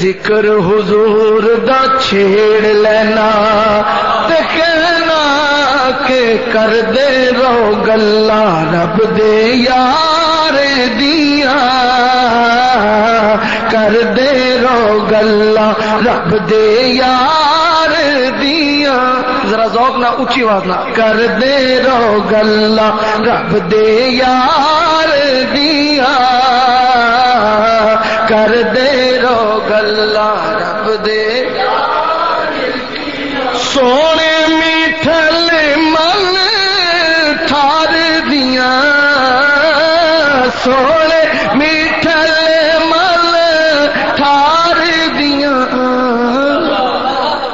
ذکر حضور دا چھیڑ لینا تے کہنا کہ کر دے رو گلا رب دے یار دیا کر دے رو گلا رب دے یار دیا ذرا ذوق نہ اچھی بات نہ کر دے رو گلا رب دے یار سونے میٹھل مل تھار دیا سونے میٹھل مل تھار دیا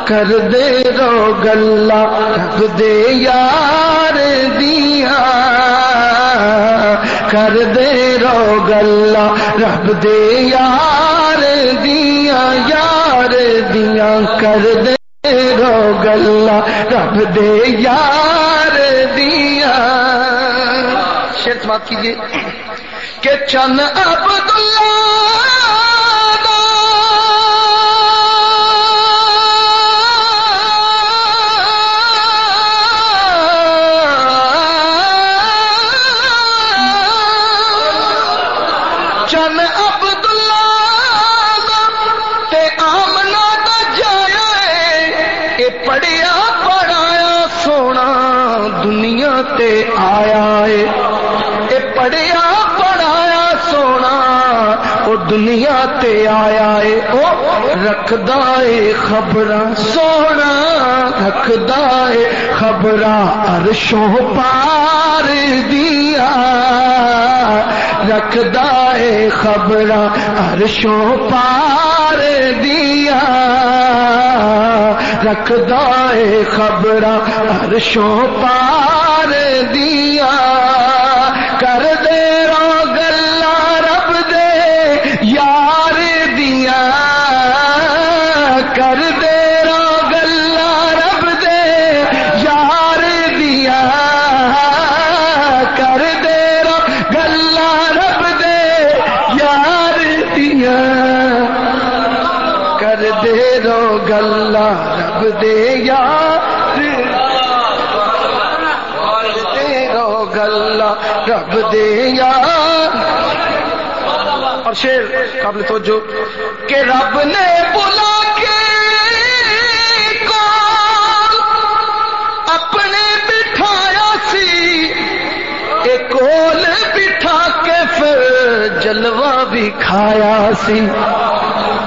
کر دے رو گلا رب دے یار دیا کر دے رو گلا رب دے یار دیا یار دیا کر دے رو گلا رب دے یار دیا۔ شیر سماعت کیجیے کہ چن عبداللہ چن آیا ہے۔ اے پڑھیا، پڑھایا، سونا۔ او دنیا تے آیا ہے۔ او رکھدا ہے خبراں سونا۔ رکھدا ہے خبراں عرشوں پار دیا۔ رکھدا ہے خبراں عرشوں پار دیا۔ رکھدا ہے خبراں عرشوں پار دیا۔ کر دے رو گلا رب دے، یار دیا۔ کر دے رو گلا رب دے، یار دیا۔ کر دے رو گلا رب دے، یار دیا۔ کر دے رو گلا رب دے، یار دے رو گلا رب دے اور شیر قابل توجہ کہ رب نے بلا کے اپنے بٹھایا سی۔ ایک کول بٹھا کے پھر جلوہ بھی کھایا سی۔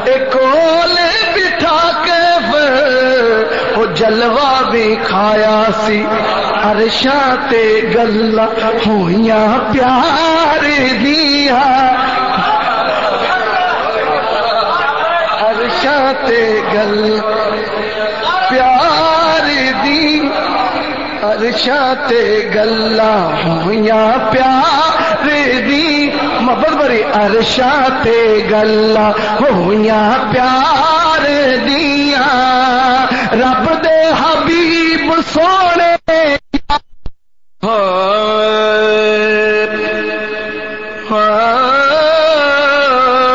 ایک کول بٹھا کے پھر وہ جلوہ بھی کھایا سی۔ ارشا تے گلا ہویاں پیار دیا۔ ارشا تے گل پیار دی ارشا تے گلا ہویاں پیار دی محبت بری ارشا تے گلا ہویاں پیار دیا۔ رب دے حبیب سونے